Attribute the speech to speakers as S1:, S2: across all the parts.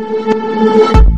S1: you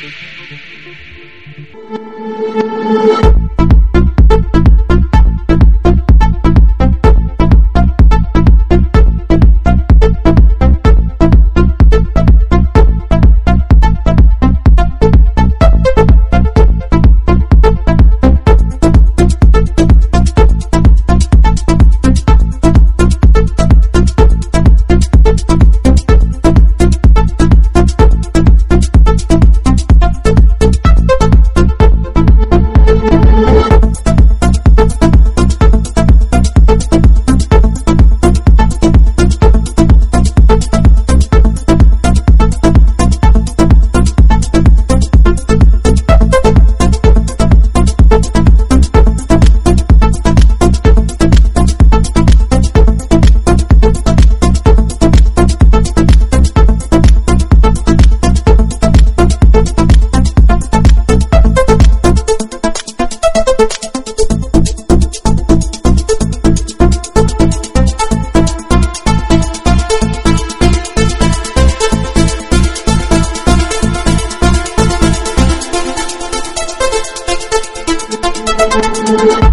S1: Thank you.
S2: thank you